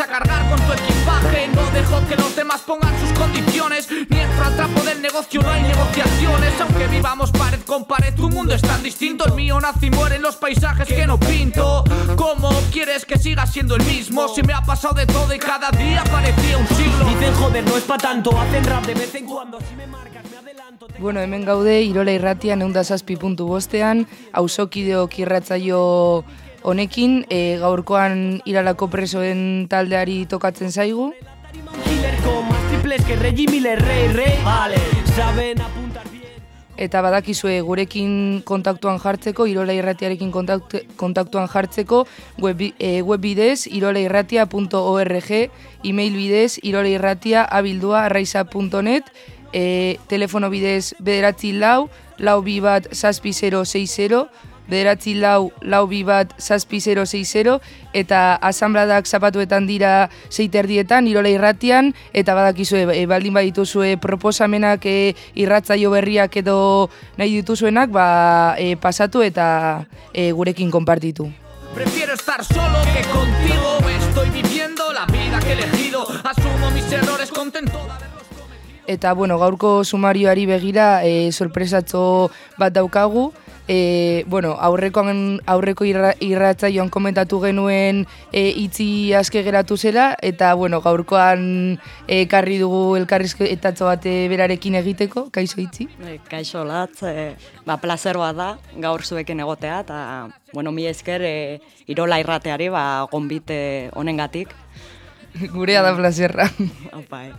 pesa cargar con tu equipaje. No dejo que los demás pongan sus condiciones. Ni entro al trapo del negocio, no hay negociaciones. Aunque vivamos pared con pared, tu mundo es tan distinto. El mío nace y muere en los paisajes que no pinto. ¿Cómo quieres que siga siendo el mismo? Si me ha pasado de todo y cada día parecía un siglo. Dicen joder, no es pa' tanto, hacen rap de vez en cuando. Si me marcas, me adelanto. te- Bueno, hemen gaude, Irola irratian eunda zazpi puntu bostean, auzokideok irratzaio honekin, e, gaurkoan iralako presoen taldeari tokatzen zaigu. Eta badakizue gurekin kontaktuan jartzeko, Irola irratiarekin kontaktu, kontaktuan jartzeko, web, e, web bidez, irolairratia.org, email bidez, irolairratia abildua arraiza.net, e, telefono bidez bederatzi lau, lau bi bat zazpi 060, bederatzi lau, lau bi bat zazpi 060, eta asanbladak zapatuetan dira zeiterdietan, irola irratian, eta badakizue, e, baldin badituzue proposamenak e, irratzaio berriak edo nahi dituzuenak, ba, e, pasatu eta e, gurekin konpartitu. Prefiero estar solo que contigo. Estoy viviendo la vida que he elegido. Asumo mis errores contento. Eta, bueno, gaurko sumarioari begira e, sorpresatzo bat daukagu. E, bueno, aurrekoan, aurreko irra, irratzaioan komentatu genuen e, itzi aske geratu zela, eta, bueno, gaurkoan e, karri dugu elkarrizketatzo bat e, berarekin egiteko, kaixo itzi. E, Kaixo latz, e, ba, placer da gaur zuekin egotea, eta, bueno, mi esker e, irola irrateari, ba, gonbite honengatik. Gurea da plazerra. Opa, eh.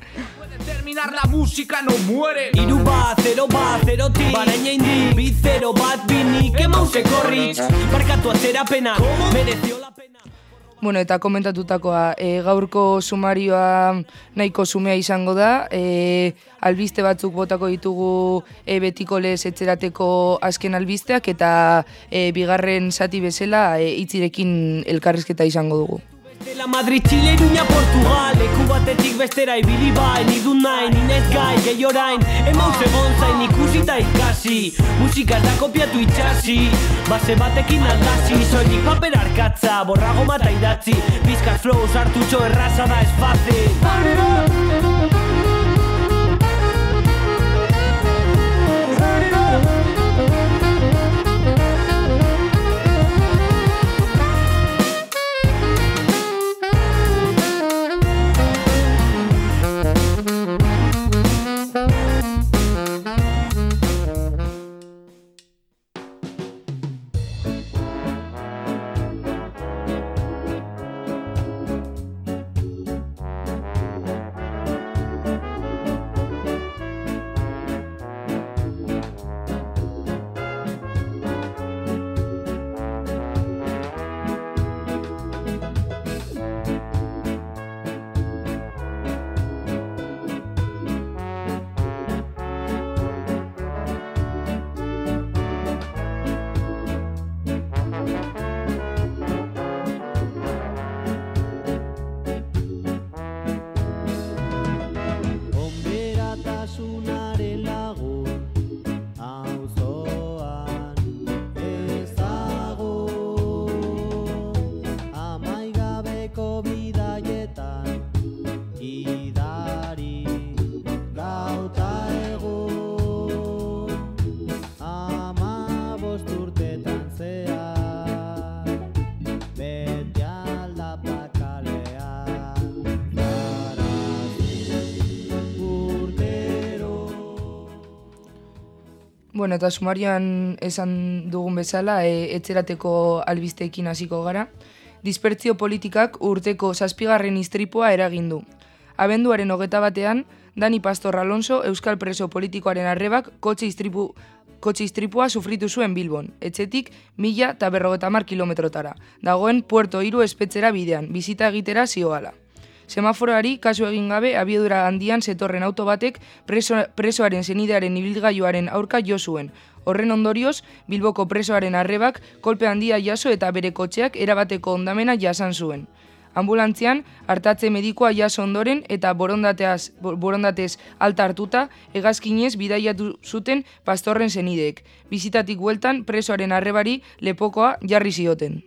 Terminar la música, no muere. Iru bat, zero bat, zerotik Baraina indi, bi zero bat, bini Kemause korritz, barkatu atzerapena Mereció la pena Bueno, eta komentatutakoa, e, gaurko sumarioa nahiko sumea izango da, e, albiste batzuk botako ditugu e, betiko lez etzerateko azken albisteak, eta e, bigarren zati bezala e, itzirekin elkarrizketa izango dugu. Dela Madrid, Chile, Iruña, Portugal. Leku batetik bestera ibili bai Nidun nahi, ninez gai, gehi orain. Emauz egon zain ikusi eta ikasi. Musika ez da kopiatu itxasi. Base batekin aldasi. Soilik paper arkatza, borrago mata idatzi. Bizkar flow sartutxo erraza da ez fácil Bueno, eta sumarioan esan dugun bezala, e, etzerateko albisteekin hasiko gara. Dispertzio politikak urteko zazpigarren istripua eragin du. Abenduaren hogeta batean, Dani Pastor Alonso euskal preso politikoaren arrebak kotxe istripu kotxe istripua sufritu zuen Bilbon, etxetik mila eta berrogeta mar kilometrotara. Dagoen Puerto Iru espetzera bidean, bizita egitera zioala. Semaforoari kasu egin gabe abiedura handian zetorren auto batek preso, presoaren zenidearen ibilgailuaren aurka jo zuen. Horren ondorioz, Bilboko presoaren arrebak kolpe handia jaso eta bere kotxeak erabateko ondamena jasan zuen. Ambulantzian, hartatze medikoa jaso ondoren eta borondateaz, bo- borondatez alta hartuta, hegazkinez bidaiatu zuten pastorren zenideek. Bizitatik bueltan presoaren arrebari lepokoa jarri zioten.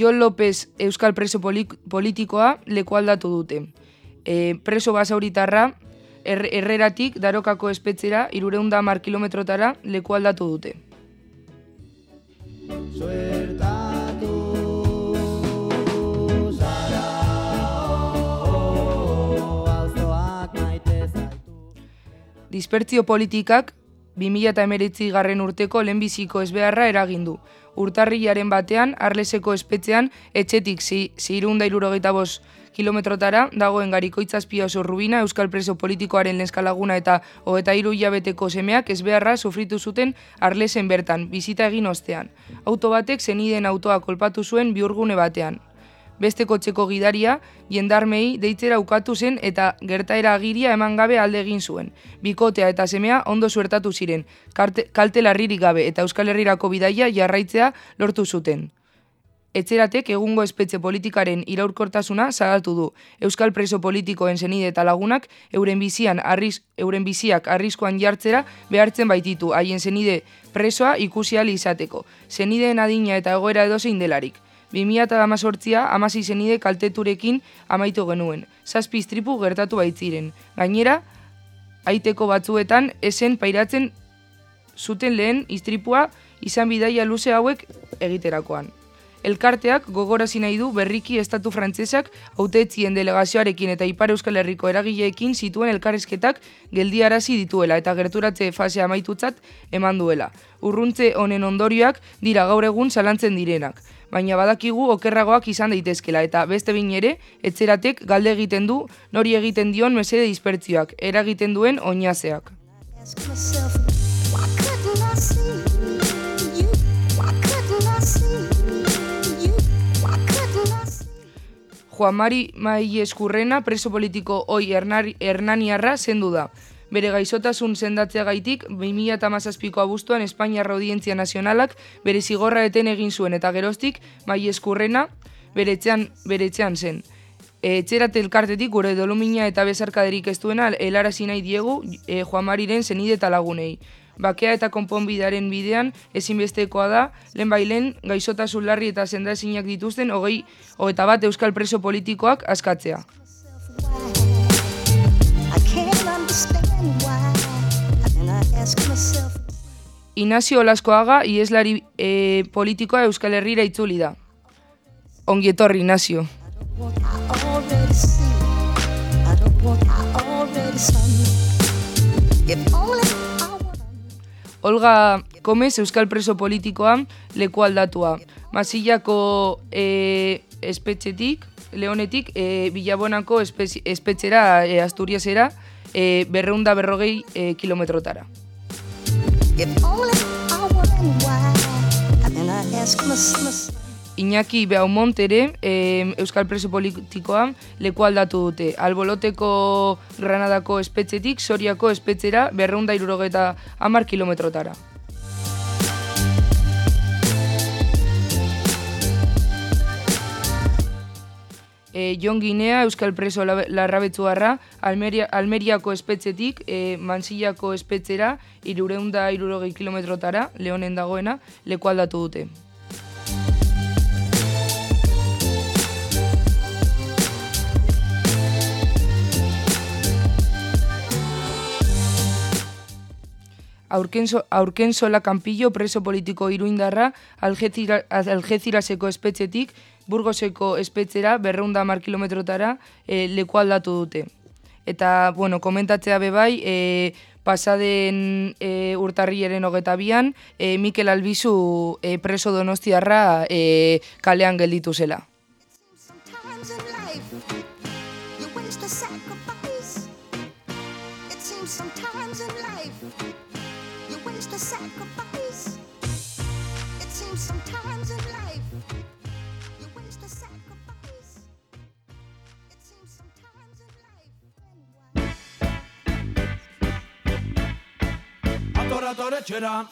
Jon López Euskal preso poli- politikoa leku aldatu dute. E, preso basauritarra er, erreratik darokako espetzera irureunda mar kilometrotara leku aldatu dute. Suertatu Dispertzio politikak 2019 garren urteko lehenbiziko ezbeharra eragin du. Urtarrilaren batean, Arleseko espetzean, etxetik zi- ziirunda irurogeita bost kilometrotara, dagoen garikoitzazpia oso rubina, Euskal Preso politikoaren lenskalaguna eta hogeta hiru hilabeteko semeak ezbeharra sufritu zuten Arlesen bertan, bizita egin ostean. Auto batek zeniden autoa kolpatu zuen biurgune batean. Beste kotxeko gidaria, jendarmei deitzera ukatu zen eta gertaera agiria eman gabe alde egin zuen. Bikotea eta semea ondo suertatu ziren, kalte larririk gabe eta Euskal Herrirako bidaia jarraitzea lortu zuten. Etxeratek egungo espetxe politikaren iraurkortasuna salatu du. Euskal preso politikoen zenide eta lagunak euren bizian arris, euren biziak arriskuan jartzera behartzen baititu haien zenide presoa ikusi izateko. Zenideen adina eta egoera edozein delarik. 2018a amasi zenide kalteturekin amaitu genuen. Zazpi istripu gertatu baitziren. Gainera, aiteko batzuetan esen pairatzen zuten lehen istripua izan bidaia luze hauek egiterakoan. Elkarteak gogorazi nahi du berriki estatu frantsesak hautetzien delegazioarekin eta Ipar Euskal Herriko eragileekin zituen elkarrizketak geldiarazi dituela eta gerturatze fasea amaitutzat eman duela. Urruntze honen ondorioak dira gaur egun zalantzen direnak, baina badakigu okerragoak izan daitezkela eta beste behin ere etzeratek galde egiten du nori egiten dion mesede dispertzioak, eragiten duen oinazeak. Juan Mari Mai Eskurrena preso politiko oi Hernari- Hernaniarra zendu da. Bere gaixotasun sendatzeagaitik 2017ko abuztuan Espainiarra Audientzia Nazionalak bere zigorra eten egin zuen eta geroztik Mai Eskurrena bere etxean, bere etxean zen. Etxerat elkartetik gure dolumina eta bezarkaderik ez duena helarazi nahi diegu e, Juan Mariren zenide eta lagunei. Bakea eta konponbidaren bidean ezinbestekoa da, lehen bailen gaixotasun larri eta sendaezinak dituzten hogei, hogeita bat euskal preso politikoak askatzea. I can't understand Inazio Olaskoaga ieslari e, politikoa Euskal Herrira itzuli da. Ongi etorri, Inazio. Olga Gomez Euskal preso politikoa leku aldatua. Masillako e, espetxetik, leonetik, e, Bilabonako espezi- espetxera, e, Asturiasera, e, berreunda berrogei e, kilometrotara. Iñaki Beaumont ere e, Euskal preso politikoa leku aldatu dute. Alboloteko Granadako espetxetik Soriako espetxera berreunda irurogeta amar kilometrotara. E, Jon Ginea, Euskal preso la- larrabetzuarra, Almeria, Almeriako espetxetik, e, Mansillako espetxera, irureunda irurogei kilometrotara, lehonen dagoena, leku aldatu dute. Aurkenso, Aurkensola Campillo preso politiko iruindarra Algezira, Algeziraseko espetxetik Burgoseko espetxera berreunda mar kilometrotara e, leku aldatu dute. Eta, bueno, komentatzea bebai, e, pasaden e, urtarriaren hogeta bian, e, Mikel Albizu e, preso donostiarra e, kalean gelditu zela. Life. Adoratore c'era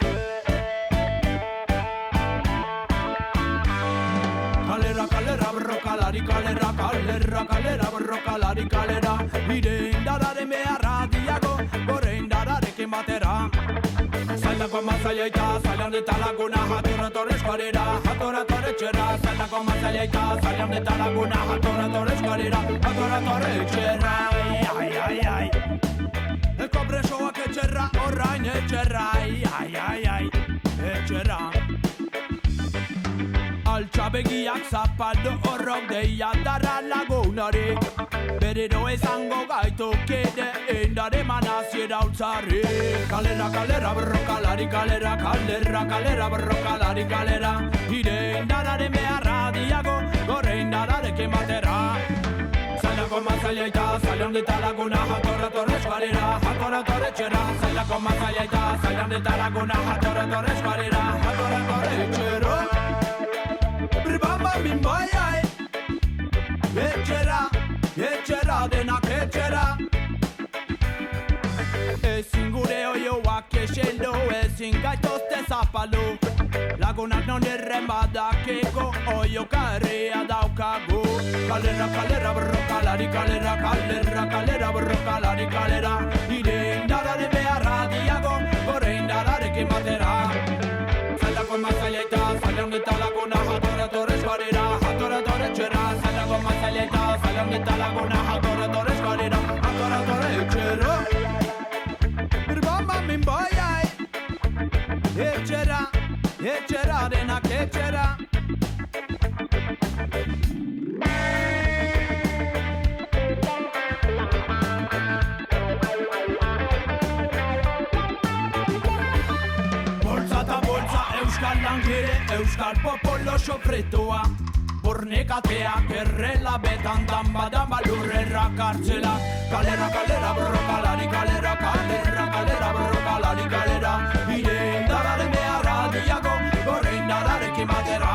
Kalera kalera brokalari kalera kalera kalera brokalari kalera. Ire indarare meharra diago Gore indarare kematera Zailako mazaila eta zailan eta laguna Jatorratore eskuarera, jatorratore txera Zailako mazaila eta zailan eta laguna Jatorratore eskuarera, jatorratore txera Ai, ai, ai, ai Eko presoak etxerra, orain etxerra Ai, ai, ai, ai, etxerra Altxabegiak zapaldu horrok deia dara lagunari Berero izango gaitu kide indare manaziera utzari Kalera, kalera, borrokalari, kalera, kalera, kalera, borrokalari, kalera Ire indararen beharra diago, gore indararekin batera Zailako mazaila eta zailan eta laguna Jatorra torre eskuarera, jatorra torre txera. Zailako mazaila eta zailan eta laguna Jatorra torre eskuarera, jatorra torre txera Birbamba bimbai ai Etxera, etxera denak etxera Lagunak non erren badakeko Oio karria daukagu Kalera, kalera, borrokalari, kalera Kalera, kalera, borrokalari, kalera Ire indararen beharra diago Gore indararekin batera Zailako mazaila eta zailan eta laguna Jatorra torrez barera, jatorra torre txera Zailako mazaila eta zailan eta laguna Jatorra torrez Bornekateak errela betan dan badan balurrera kartzela. Kalera, kalera, borrokalari, kalera, kalera, kalera, borrokalari, kalera. Ire indararen beharra diago, gorre indararekin batera.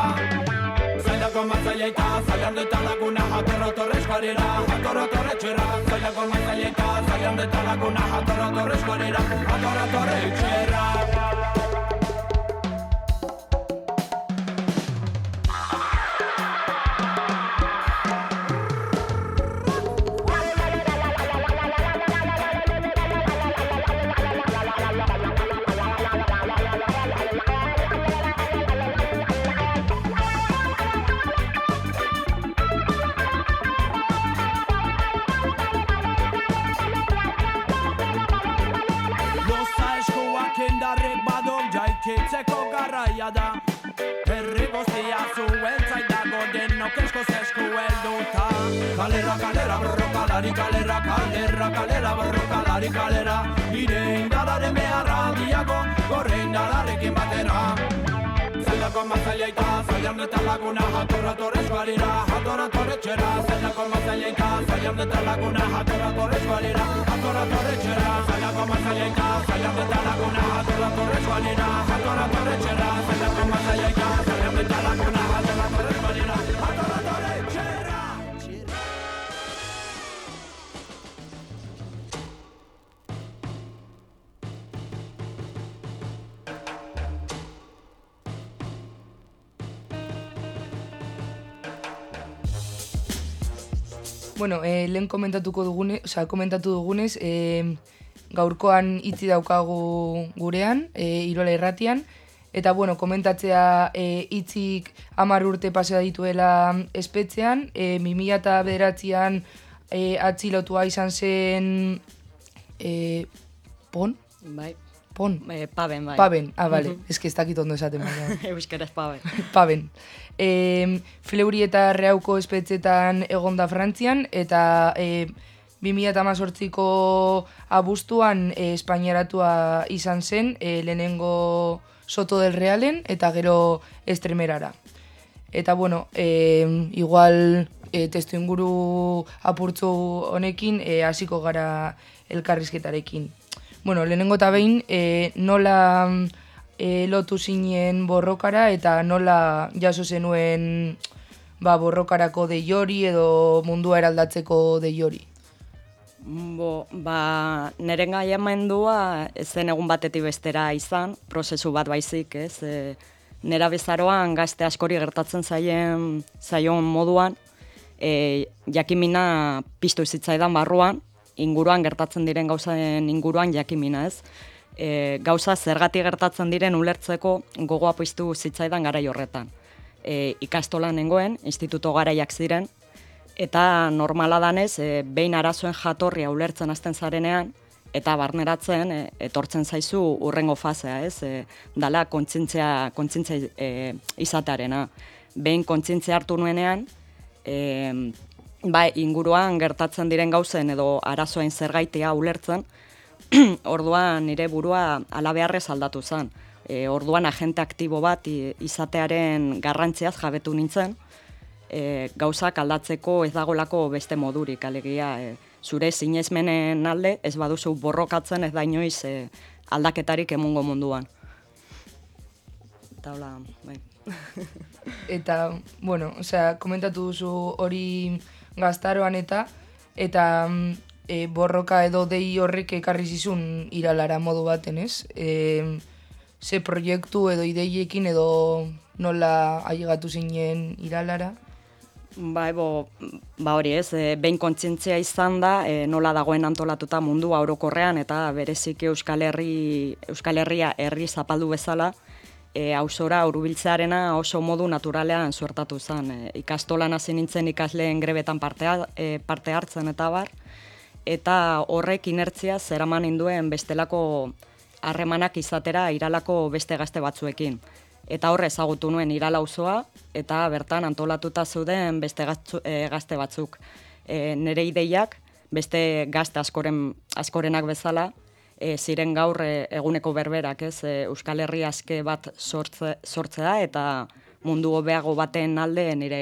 Zailako mazaila eta zailan eta laguna Jatorra torre eskuarera, jatorra torre txera. Zailako mazaila eta zailan eta laguna Jatorra torre eskuarera, jatorra torre txera garraia da. Herri guztia zuen zaitago denok eskoz esku helduta Kalera, kalera, borrokalari, kalera, kalera, kalera, borrokalari, kalera. Ire indararen beharra diago, gorre indararekin batera Zailako mazaila eta zailan eta laguna Jatorra torre eskualira, jatorra torre txera Zailako mazaila eta zailan eta laguna Jatorra torre eskualira, jatorra torre txera Zailako mazaila eta zailan eta laguna Jatorra torre eskualira, jatorra torre txera Zailako Bueno, eh, lehen komentatuko dugune, osea, komentatu dugunez, eh, gaurkoan itzi daukagu gurean, eh, Irola irratian, eta bueno, komentatzea eh, itzik hamar urte pasea dituela espetzean, 2000 eta bederatzean eh, atzilotua izan zen eh, pon? Bai, Pon? e, paben, bai. Paben, ah, bale, Mhm. ez que ez dakit ondo esaten. Euskaraz paben. Paben. E, Fleuri eta Reauko espetzetan egonda Frantzian, eta e, 2018ko abuztuan e, Espainiaratua izan zen, e, lehenengo Soto del Realen, eta gero Estremerara. Eta bueno, e, igual e, testu inguru apurtzu honekin e, hasiko gara elkarrizketarekin. Bueno, lehenengo eta behin, e, nola e, lotu zinen borrokara eta nola jaso zenuen ba, borrokarako deiori edo mundua eraldatzeko deiori. Bo, ba, neren gaiamendua zen egun batetik bestera izan, prozesu bat baizik, ez? E, nera bezaroan gazte askori gertatzen zaien zaion moduan, e, jakimina piztu zitzaidan barruan, inguruan gertatzen diren gauzaen inguruan jakimina, ez? E, gauza zergatik gertatzen diren ulertzeko gogoa piztu zitzaidan garai horretan. E, ikastolan nengoen, instituto garaiak ziren, eta normala danez, e, behin arazoen jatorria ulertzen hasten zarenean, eta barneratzen e, etortzen zaizu urrengo fasea, ez? E, dala kontzientzia, kontzientzia e, izatearena. Behin kontzientzia hartu nuenean, e, ba, inguruan gertatzen diren gauzen edo arazoen zergaitea ulertzen, orduan nire burua alabeharrez aldatu zen. E, orduan agente aktibo bat izatearen garrantziaz jabetu nintzen, e, gauzak aldatzeko ez dagolako beste modurik, alegia e, zure sinesmenen alde ez baduzu borrokatzen ez da inoiz e, aldaketarik emungo munduan. Eta hola, bai. Eta, bueno, osea, komentatu duzu hori gaztaroan eta, eta mm, e, borroka edo dei horrek ekarri zizun iralara modu baten, ez? E, ze proiektu edo ideiekin edo nola ailegatu zinen iralara? Ba, ebo, ba hori ez, e, behin kontzientzia izan da, e, nola dagoen antolatuta mundua orokorrean eta bereziki Euskal, Herri, Euskal Herria herri zapaldu bezala, e, ausora hurbiltzearena oso modu naturalean suertatu zen. E, ikastolan hasi nintzen ikasleen grebetan parte, e, parte hartzen eta bar, eta horrek inertzia zeraman induen bestelako harremanak izatera iralako beste gazte batzuekin. Eta horre ezagutu nuen irala auzoa eta bertan antolatuta zeuden beste gaztu, e, gazte batzuk. E, nere ideiak beste gazte askoren, askorenak bezala e, ziren gaur e, eguneko berberak, ez? E, Euskal Herri aske bat sortze, sortzea eta mundu hobeago baten alde nire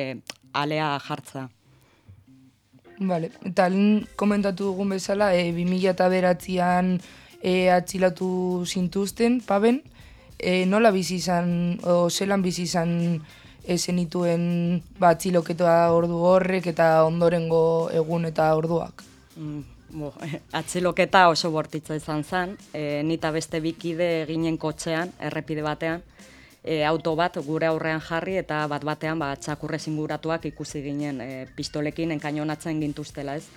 alea jartza. Vale. Eta lehen komentatu dugun bezala, e, 2000 eta beratzean e, atxilatu zintuzten, paben, e, nola bizi izan, o zelan bizi izan e, zenituen ba, atxiloketa ordu horrek eta ondorengo egun eta orduak. Mm, bo, atxiloketa oso bortitza izan zen, e, nita beste bikide ginen kotxean, errepide batean, e, auto bat gure aurrean jarri eta bat batean ba, txakurrez inguratuak ikusi ginen e, pistolekin enkainonatzen gintuztela ez.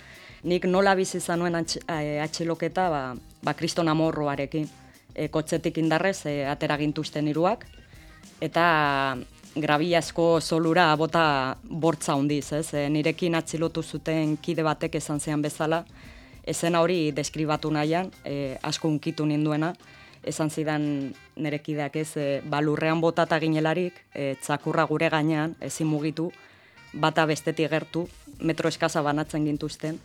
Nik nola bizi izan nuen e, atxiloketa ba, ba kriston amorroarekin. E, kotxetik indarrez e, atera gintuzten hiruak eta grabiazko solura bota bortza handiz, ez? E, nirekin atxilotu zuten kide batek esan zean bezala, ezena hori deskribatu nahian, e, asko unkitu ninduena, esan zidan nire kideak ez, e, balurrean botata ginelarik, e, txakurra gure gainean, ezin mugitu, bata bestetik gertu, metro eskaza banatzen gintuzten,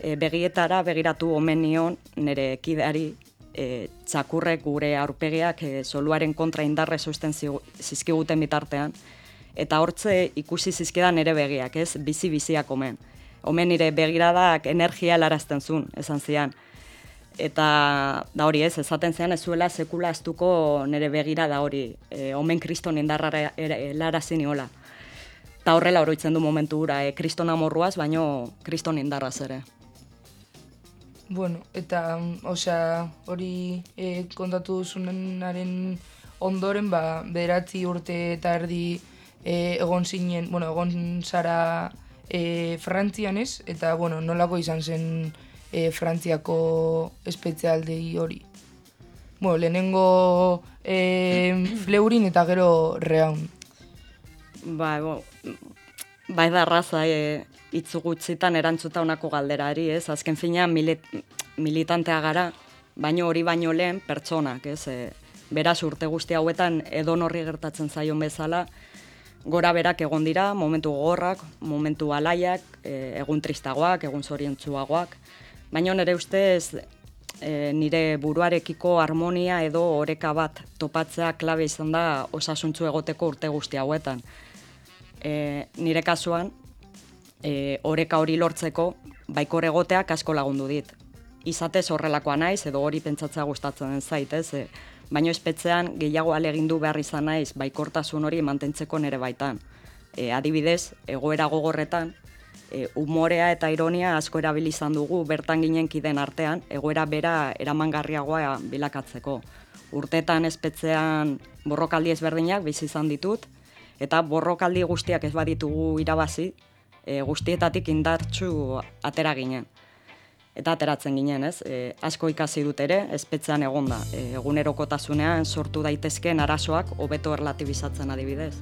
e, begietara begiratu omen nion nire kideari, e, txakurrek gure aurpegiak e, soluaren kontra indarre zigu- zizkiguten bitartean, eta hortze ikusi zizkidan nire begiak, ez, bizi-biziak omen. Omen nire begiradak energia helarazten zuen, esan zian. Eta da hori ez, esaten zean ez zuela sekula astuko nire begira da hori, e, omen kriston indarra helarazi niola. Eta horrela oroitzen du momentu hura, e, kriston amorruaz, baino kriston indarraz ere. Bueno, eta, mm, osea, hori e, kontatu duzunaren ondoren, ba, bederatzi urte eta erdi e, egon zinen, bueno, egon zara e, Frantzian ez, eta, bueno, nolako izan zen e, Frantziako espezialdei hori. Bueno, lehenengo e, fleurin eta gero reaun. Ba, bo, ba da raza e, itzu gutxitan erantzuta honako galderari, ez? Azken finean milit, militantea gara, baino hori baino lehen pertsonak, ez? E, beraz urte guzti hauetan edon horri gertatzen zaion bezala, gora berak egon dira, momentu gogorrak, momentu alaiak, e, egun tristagoak, egun zoriontsuagoak, baina nire ustez e, nire buruarekiko harmonia edo oreka bat topatzea klabe izan da osasuntzu egoteko urte guzti hauetan. E, nire kasuan, e, oreka hori lortzeko, baikor egoteak asko lagundu dit. Izatez horrelakoa naiz, edo hori pentsatzea gustatzen zait, ez? E, baino espetzean gehiago alegindu behar izan naiz baikortasun hori mantentzeko nere baitan. E, adibidez, egoera gogorretan, e, umorea eta ironia asko erabili izan dugu bertan ginen kiden artean, egoera bera eramangarriagoa bilakatzeko. Urtetan espetzean borrokaldi ezberdinak bizi izan ditut, eta borrokaldi guztiak ez baditugu irabazi, e, guztietatik indartsu atera ginen. Eta ateratzen ginen, ez? E, asko ikasi dut ere, espetzean egonda. E, egunerokotasunean sortu daitezkeen arazoak hobeto erlatibizatzen adibidez.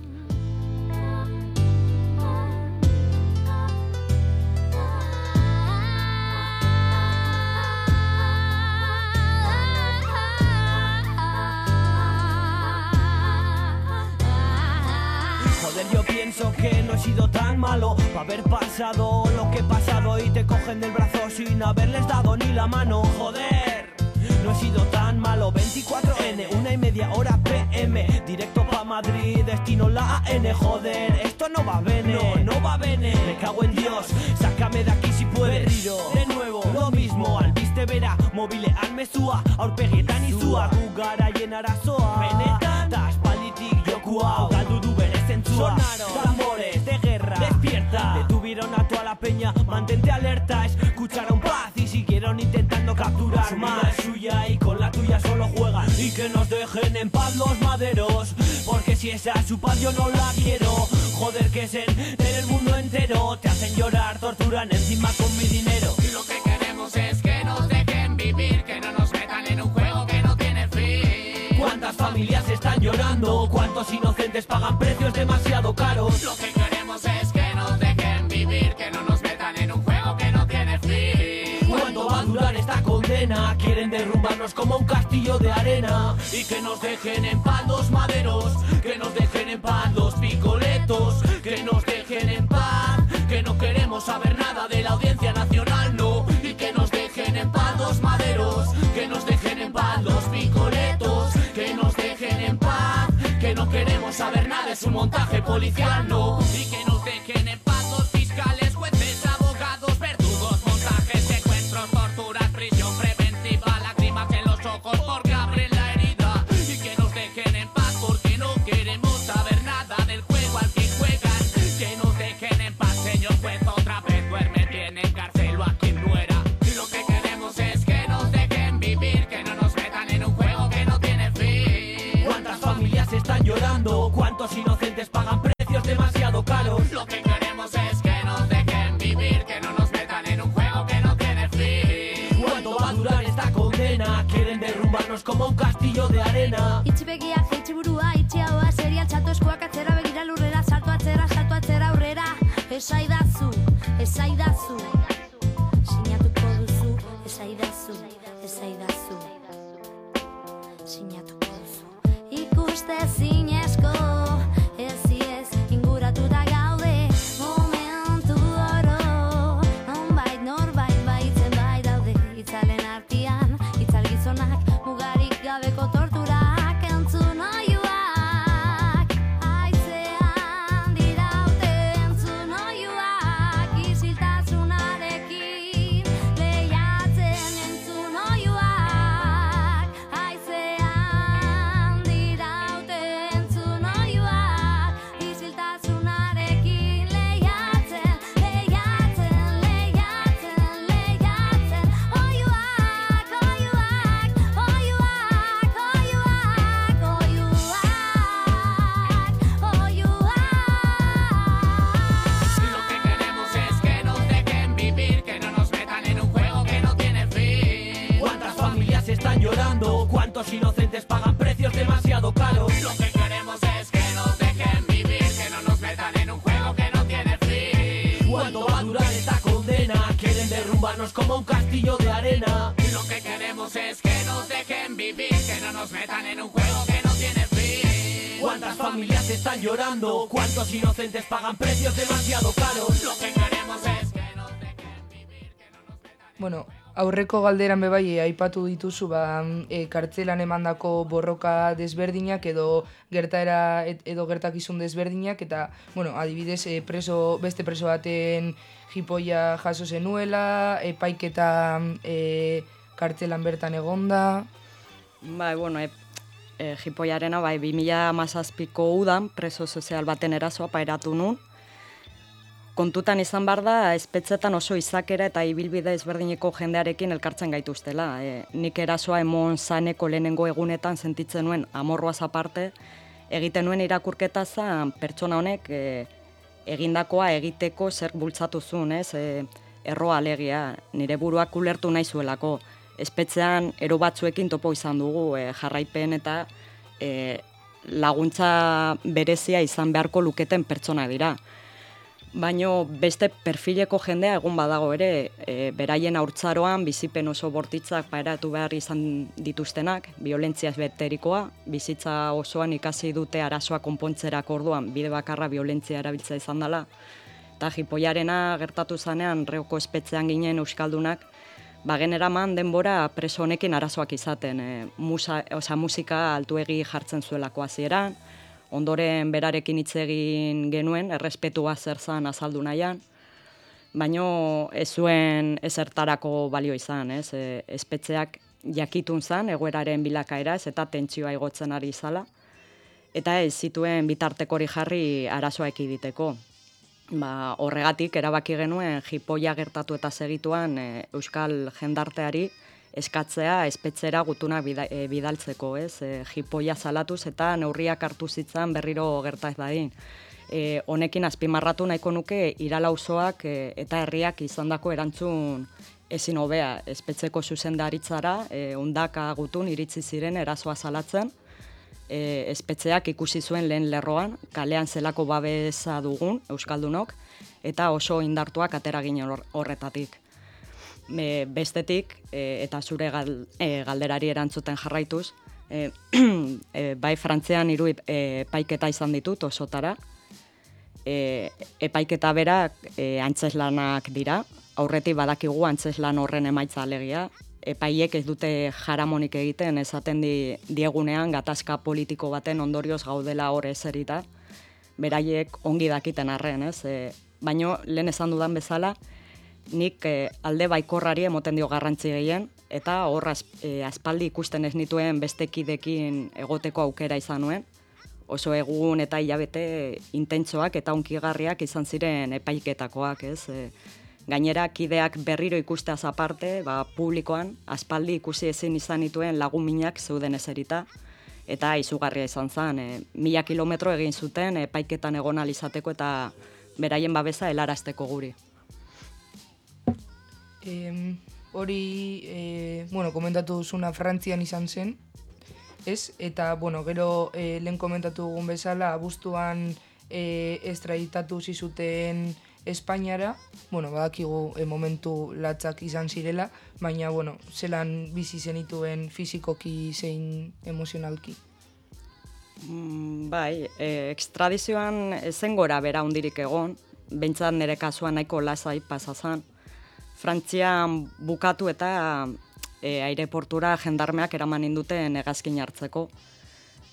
Pienso que no he sido tan malo para haber pasado lo que he pasado y te cogen del brazo sin haberles dado ni la mano. Joder, no he sido tan malo. 24N, una y media hora PM, directo pa Madrid, destino la AN. Joder, esto no va bene, no, no va bene. Me cago en Dios, sácame de aquí si puedes. De nuevo, lo mismo, albiste bera, mobilean mezua, aurpegietan izua, gugara arazoa. Benetan, ta aspalditik joku hau, Detuvieron a toda la peña, mantente alerta, escucharon paz y siguieron intentando capturar más. suya y con la tuya solo juegan. Y que nos dejen en paz los maderos, porque si esa es su paz yo no la quiero. Joder, que es en, en el mundo entero, te hacen llorar, torturan encima con mi dinero. Y lo que queremos es que nos dejen vivir, que no nos metan en un juego que no tiene fin. ¿Cuántas familias están llorando? ¿Cuántos inocentes pagan precios demasiado caros? Lo que un castillo de arena Y que nos dejen en paz los maderos, que nos dejen en paz los picoletos, que nos dejen en paz, que no queremos saber nada de la audiencia nacional, no. Y que nos dejen en paz los maderos, que nos dejen en paz los picoletos, que nos dejen en paz, que no queremos saber nada de su montaje policial, no. Castillo de arena Itxi begia, burua, itxi haua, seria txatu eskuak atzera begira lurrera, salto atzera, salto atzera aurrera. Esaidazu, esaidazu, ¿Cuántas familias están llorando? ¿Cuántos inocentes pagan precios demasiado caros? Lo que queremos es que nos dejen vivir, que no nos metan en un juego que no tiene fin. ¿Cuánto va a durar esta condena? Quieren derrumbarnos como un castillo de arena Y lo que queremos es que nos dejen vivir, que no nos metan en un juego que no tiene fin. ¿Cuántas familias están llorando? ¿Cuántos inocentes pagan precios demasiado caros? Lo que queremos es que nos dejen vivir, que no nos metan Bueno, Aurreko galderan be bai eh, aipatu dituzu ba e, kartzelan emandako borroka desberdinak edo gertaera et- edo gertakizun desberdinak eta bueno, adibidez e, preso beste preso baten jipoia jaso zenuela, epaiketa e, kartzelan bertan egonda. Bai, bueno, e, e, jipoiarena, bai, 2017ko udan preso sozial baten erasoa pairatu nun. Kontutan izan behar da, espetzetan oso izakera eta ibilbide ezberdineko jendearekin elkartzen gaituztela. E, nik erasoa emon zaneko lehenengo egunetan sentitzen nuen amorroaz aparte, egiten nuen irakurketa zan pertsona honek e, egindakoa egiteko zer bultzatu zuen, ez? E, erroa alegia, nire buruak ulertu nahi zuelako. Espetzean ero batzuekin topo izan dugu e, jarraipen eta e, laguntza berezia izan beharko luketen pertsona dira. Baino beste perfileko jendea egun badago ere, e, beraien haurtzaroan bizipen oso bortitzak paeratu behar izan dituztenak, violentzia beterikoa, bizitza osoan ikasi dute arazoa konpontzerako orduan, bide bakarra violentzia erabiltza izan dela. Eta jipoiarena gertatu zanean, reoko espetzean ginen euskaldunak, ba generaman denbora preso honekin arazoak izaten, e, musa, osea, musika altuegi jartzen zuelako hasieran, ondoren berarekin hitz egin genuen, errespetua zer zan azaldu nahian, baino ez zuen ezertarako balio izan, ez? E, espetzeak jakitun zan egoeraren bilakaera ez eta tentsioa igotzen ari izala, eta ez zituen bitartekori jarri arazoa ekiditeko. Ba, horregatik erabaki genuen jipoia gertatu eta segituan e, euskal jendarteari eskatzea espetzera gutuna bida, e, bidaltzeko, ez? E, jipoia salatuz eta neurriak hartu zitzan berriro gerta ez dadin. E, honekin azpimarratu nahiko nuke iralauzoak e, eta herriak izandako erantzun ezin hobea espetzeko zuzendaritzara, e, undaka gutun iritsi ziren erasoa salatzen, e, espetzeak ikusi zuen lehen lerroan, kalean zelako babesa dugun Euskaldunok, eta oso indartuak atera ginen hor- horretatik. E, bestetik, e, eta zure gal, e, galderari erantzuten jarraituz, e, e, bai Frantzean hiru e, epaiketa izan ditut osotara, e, epaiketa berak e, antzeslanak dira, aurretik badakigu antzeslan horren emaitza alegia, epaiek ez dute jaramonik egiten esaten di, diegunean gatazka politiko baten ondorioz gaudela hor eserita, beraiek ongi dakiten arren, ez? E, baino, lehen esan dudan bezala, nik e, alde baikorrari emoten dio garrantzi gehien, eta hor az, e, aspaldi ikusten ez nituen bestekidekin egoteko aukera izan nuen, oso egun eta hilabete intentsoak eta unkigarriak izan ziren epaiketakoak, ez? E, gainera, kideak berriro ikusteaz aparte, ba, publikoan, aspaldi ikusi ezin izan nituen lagun minak zeuden eserita, eta izugarria izan zen, e, mila kilometro egin zuten epaiketan egon ahal izateko eta beraien babesa helarazteko guri. Em, hori, e, bueno, komentatu duzuna Frantzian izan zen, ez? Eta, bueno, gero e, lehen komentatu dugun bezala, abuztuan e, estraditatu zizuten Espainiara, bueno, badakigu e, momentu latzak izan zirela, baina, bueno, zelan bizi zenituen fizikoki zein emozionalki. Mm, bai, e, ekstradizioan ezen gora bera hundirik egon, behintzat nire kasuan nahiko lasai pasazan. Frantzian bukatu eta e, aireportura jendarmeak eraman induten hegazkin hartzeko.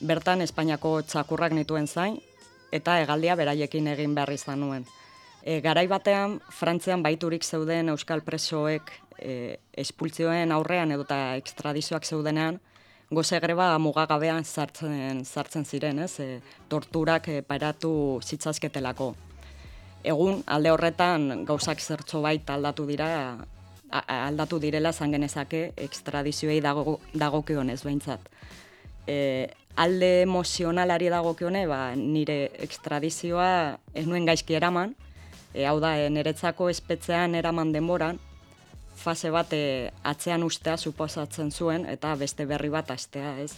Bertan Espainiako txakurrak nituen zain, eta hegaldia beraiekin egin behar izan nuen. E, garai batean, Frantzian baiturik zeuden euskal presoek e, espultzioen aurrean edo eta ekstradizioak zeudenean, goze greba mugagabean sartzen, sartzen ziren, ez? E, torturak e, pairatu zitzazketelako. Egun, alde horretan, gauzak zertxo bait aldatu dira, aldatu direla zan genezake ekstradizioei dago, dagokionez behintzat. E, alde emozionalari dagokione, ba, nire ekstradizioa ez nuen gaizki eraman, e, hau da, niretzako espetzean eraman denboran, fase bat e, atzean ustea suposatzen zuen eta beste berri bat astea, ez?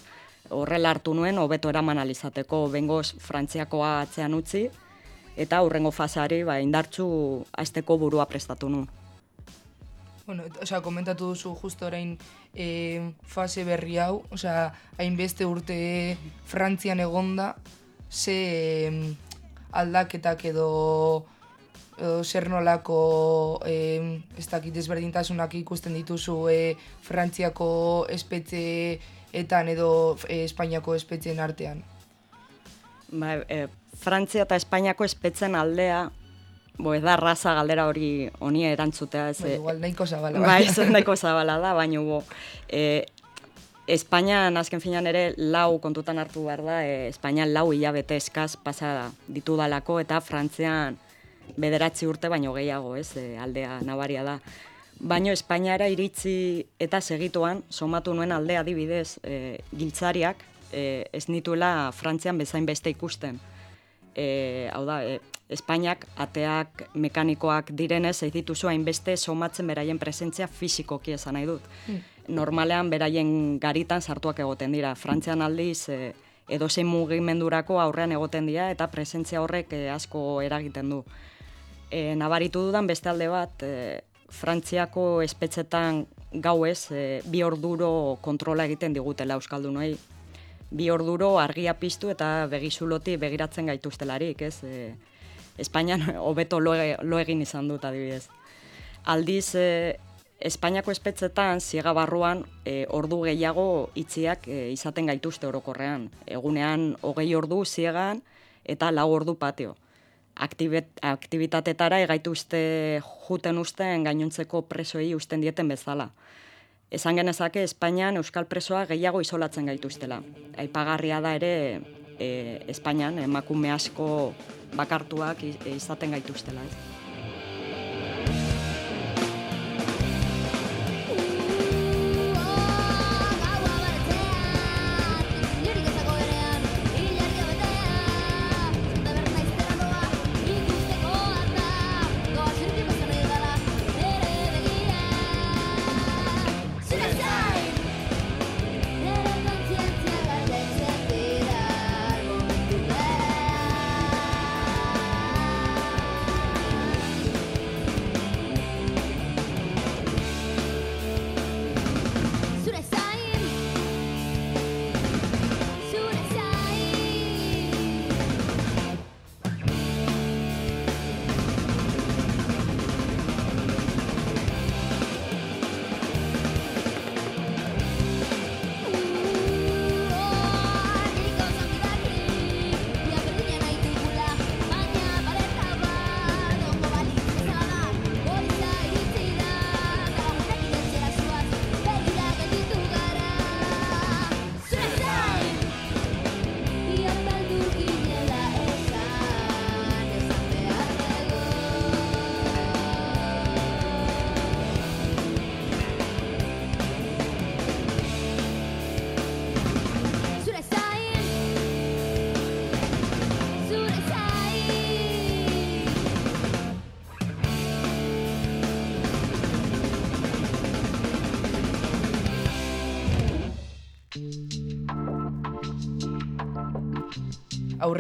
Horrela hartu nuen hobeto eraman alizateko bengoz Frantziakoa atzean utzi eta hurrengo faseari ba, indartzu asteko burua prestatu nuen. Bueno, et- osea, komentatu duzu justo orain e, fase berri hau, osea, hainbeste urte Frantzian egonda, ze aldaketak edo edo zer nolako e, ez dakit desberdintasunak ikusten dituzu e, Frantziako espetxeetan edo e, Espainiako espetxeen artean. Ba, e, Frantzia eta Espainiako espetzen aldea, bo, ez da raza galdera hori honi erantzutea. Ez, Ba, e, igual nahiko zabala. Bai, ez nahiko zabala da, baina bo, e, Espainian azken finan ere lau kontutan hartu behar da, e, Espainian lau hilabete eskaz pasa ditudalako eta Frantzian bederatzi urte baino gehiago, ez, e, aldea nabaria da. Baino Espainiara iritzi eta segituan, somatu nuen aldea adibidez, e, giltzariak, e, ez nituela Frantzian bezain beste ikusten. E, hau da, e, Espainiak ateak mekanikoak direnez, ez dituzu hainbeste somatzen beraien presentzia fisikoki esan nahi dut. Normalean beraien garitan sartuak egoten dira. Frantzian aldiz e, edozein mugimendurako aurrean egoten dira eta presentzia horrek e, asko eragiten du. E, nabaritu dudan beste alde bat, e, Frantziako espetxetan gauez e, bi orduro kontrola egiten digutela Euskaldunoi. Bi orduro argia piztu eta begizuloti begiratzen gaituztelarik, ez? E, Espainian hobeto lo, e- lo egin izan dut adibidez. Aldiz, e, Espainiako espetxetan, ziega barruan, e, ordu gehiago itziak e, izaten gaituzte orokorrean. Egunean, hogei ordu ziegan eta lau ordu patio. Aktibet, aktibitatetara egaituzte juten usten gainontzeko presoei usten dieten bezala. Esan genezake Espainian euskal presoa gehiago isolatzen gaituztela. Aipagarria da ere e, Espainian emakume asko bakartuak izaten gaituztela. Ez?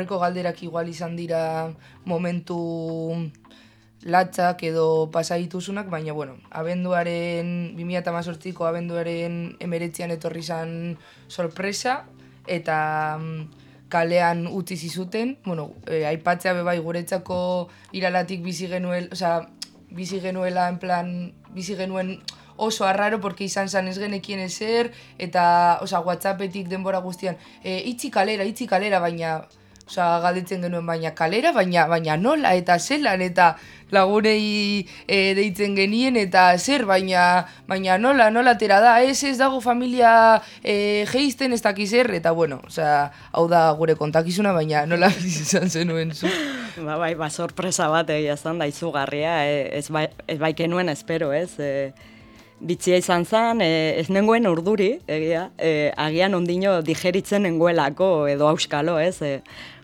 Aurreko galderak igual izan dira momentu latzak edo pasa baina bueno, abenduaren 2018ko abenduaren emeretzian etorri izan sorpresa eta mm, kalean utzi zizuten, bueno, e, aipatzea bebai guretzako iralatik bizi genuel, osea, bizi genuela en plan, bizi genuen oso arraro porque izan zan ez genekien ezer eta osea, whatsappetik denbora guztian e, itzi kalera, itzi kalera, baina osea, galdetzen genuen baina kalera, baina baina nola eta zelan eta lagunei e, deitzen genien eta zer, baina baina nola, nola atera da, ez ez dago familia e, geisten ez dakiz zer, eta bueno, osea, hau da gure kontakizuna, baina nola izan zenuen zu. Ba, bai, ba, sorpresa bat egia zan da izugarria, e, ez, bai, ez bai kenuen espero, ez? E, bitxia izan zen, e, ez nengoen urduri, egia, e, agian ondino digeritzen nengoelako edo auskalo, ez? E,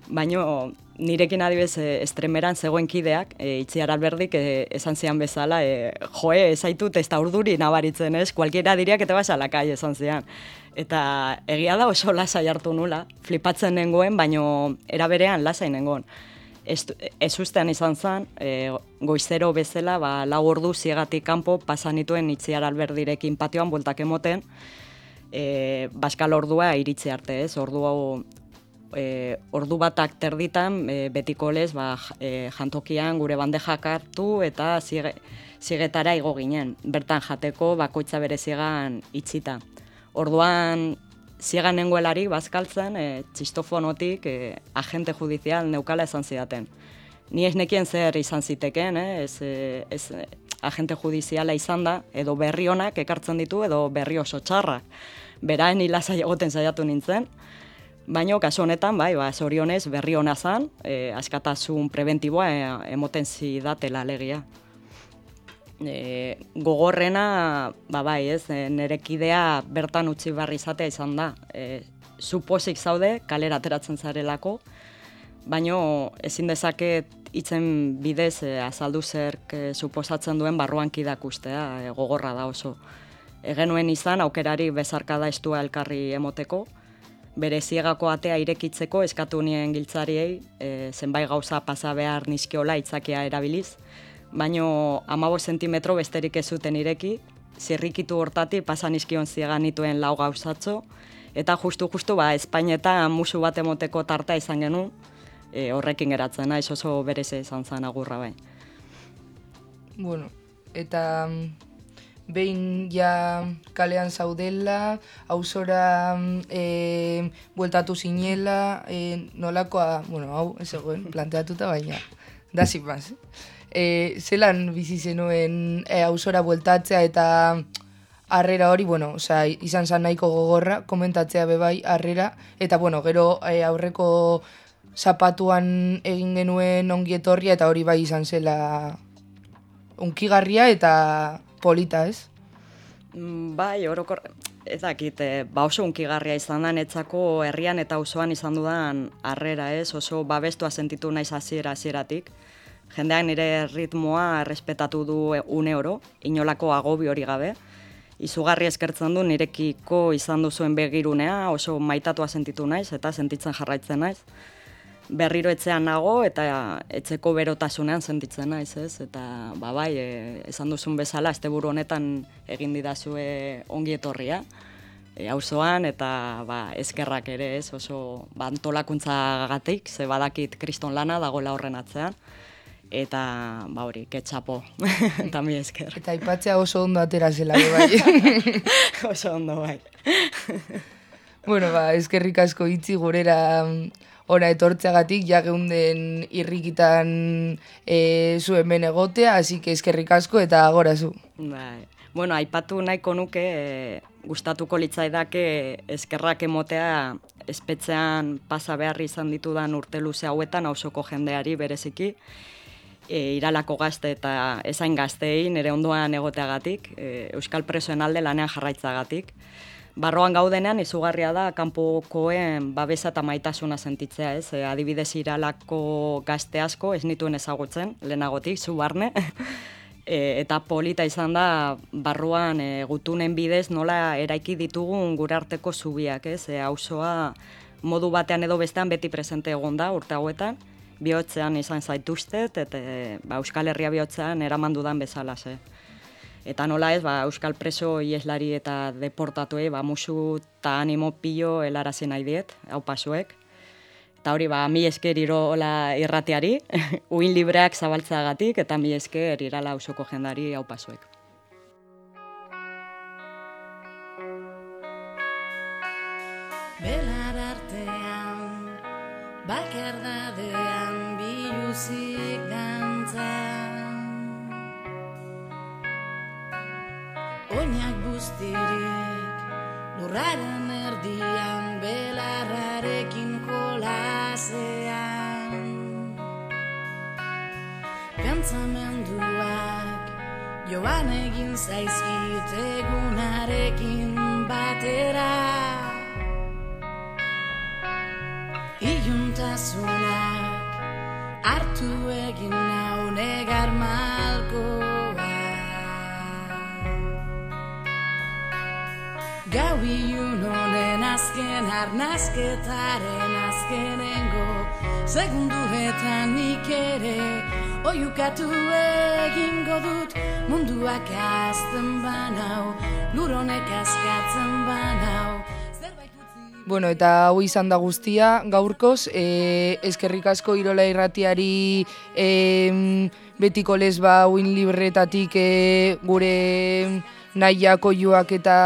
baino nirekin adibez e, estremeran zegoen kideak, e, itziar alberdik e, esan zian bezala, e, joe, ez zaitut ez da urduri nabaritzen, ez? Kualkiera diria que te vas a la calle esan zian. Eta egia da oso lasai hartu nula, flipatzen nengoen, baino era berean lasai nengoen. Ez, ez ustean izan zen, e, goizero bezala, ba, lau ordu ziegatik kanpo pasan nituen itziar alberdirekin patioan bueltak emoten, e, baskal ordua iritzi arte, ez? Ordu hau e, ordu batak terditan e, betiko lez ba, e, jantokian gure bandejak hartu eta zige, zigetara igo ginen. Bertan jateko bakoitza bere zigan itxita. Orduan ziegan nengoelari bazkaltzen e, txistofonotik e, agente judizial neukala esan zidaten. Ni ez nekien zer izan ziteken, eh? ez, e, ez agente judiziala izan da, edo berri honak ekartzen ditu, edo berri oso txarrak. Beraen hilasa egoten saiatu nintzen, Baina kasu honetan, bai, ba, zorionez berri hona zan, e, askatasun preventiboa e, emoten zidatela legia. E, gogorrena, ba, bai, ez, e, nere kidea bertan utzi barri izatea izan da. E, suposik zaude, kalera ateratzen zarelako, baino ezin dezaket hitzen bidez e, azaldu zerk e, suposatzen duen barruan kidak ustea, e, gogorra da oso. Egenuen izan aukerari bezarkada estua elkarri emoteko, bere ziegako atea irekitzeko eskatu nien giltzariei e, zenbait gauza pasa behar nizkiola itzakia erabiliz, baino amabo sentimetro besterik ez zuten ireki, zirrikitu hortati pasa nizkion ziegan nituen lau gauzatzo, eta justu-justu ba, Espainetan musu bat emoteko tarta izan genuen, e, horrekin geratzen naiz oso bereze izan zen agurra bai. Bueno, eta mm, behin ja kalean zaudela, auzora mm, e, bueltatu zinela, e, nolakoa, bueno, hau, ez egoen, planteatuta baina, da sin más. E, zelan bizi zenuen e, auzora bueltatzea eta harrera hori, bueno, osea, izan zan nahiko gogorra, komentatzea bebai harrera, eta bueno, gero e, aurreko zapatuan egin genuen ongi etorria eta hori bai izan zela unkigarria eta polita, ez? Mm, Bai, orokor, ez dakit, eh, ba oso unkigarria izan da netzako herrian eta auzoan izan dudan harrera, ez? Oso babestua sentitu naiz hasiera hasieratik. Jendeak nire ritmoa errespetatu du une oro, inolako agobi hori gabe. Izugarri eskertzen du nirekiko izan duzuen begirunea, oso maitatua sentitu naiz eta sentitzen jarraitzen naiz. Berriro etxean nago eta etxeko berotasunean sentitzen naiz, ez? Eta ba bai, e, esan duzun bezala asteburu honetan egin didazue ongi etorria. E, auzoan eta ba, eskerrak ere, ez? Oso ba, antolakuntzagatik, ze badakit kriston lana dagoela horren atzean. Eta ba hori, ketxapo, eta mi esker. Eta aipatzea oso ondo atera zela, bai. oso ondo bai. bueno, ba, eskerrik asko itzi gurera mm, ona etortzeagatik, ja geunden irrikitan e, zuen ben egotea, así que eskerrik asko eta gora zu. Bai. Bueno, aipatu nahiko nuke, e, gustatuko litzaidake eskerrak emotea espetzean pasa behar izan ditudan urte luze hauetan hausoko jendeari bereziki, e, iralako gazte eta ezain gazteei nire ondoan egoteagatik, e, Euskal presoen alde lanean jarraitzagatik. Barroan gaudenean izugarria da kanpokoen babesa eta maitasuna sentitzea, ez? E, adibidez iralako gazte asko ez nituen ezagutzen, lehenagotik, zu barne. E, eta polita izan da barruan e, gutunen bidez nola eraiki ditugun gure arteko zubiak, ez? E, auzoa modu batean edo bestean beti presente egon da urte hauetan, bihotzean izan zaituztet, eta e, ba, Euskal Herria bihotzean eraman dudan bezala, ze. Eta nola ez, ba, Euskal preso ieslari eta deportatuei, ba, musu eta animo pilo helarazi nahi diet, hau pasuek. Eta hori, ba, mi esker irola irrateari, uin libreak zabaltzeagatik, eta mi esker irala ausoko jendari hau pasuek. Belar artean, bakardadean biluzik dantza. Oinak guztirik, lurraren erdian, belarrarekin kolasean. Pentsamenduak, joan egin zaizkit egunarekin batera. Iuntasunak hartu egin nau negar malkoa. Gau ilun honen azken arnazketaren azkenengo Segunduetan nik ere oiukatu egingo dut. Munduak azten banau, lur honek askatzen banau Bueno, eta hau izan da guztia gaurkoz, e, eskerrik asko Irola irratiari e, betiko lesba uin libretatik e, gure nahiak oioak eta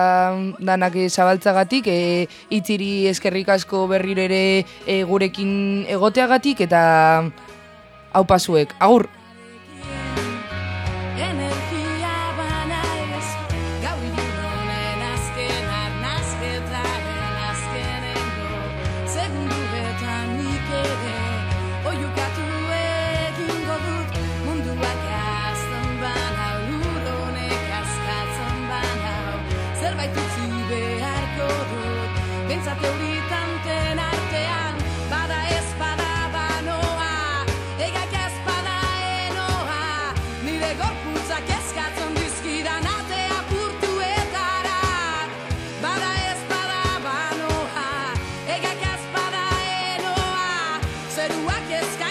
danak e, zabaltzagatik, e, itziri eskerrik asko berriro ere e, gurekin egoteagatik eta hau pasuek. Agur! Yes,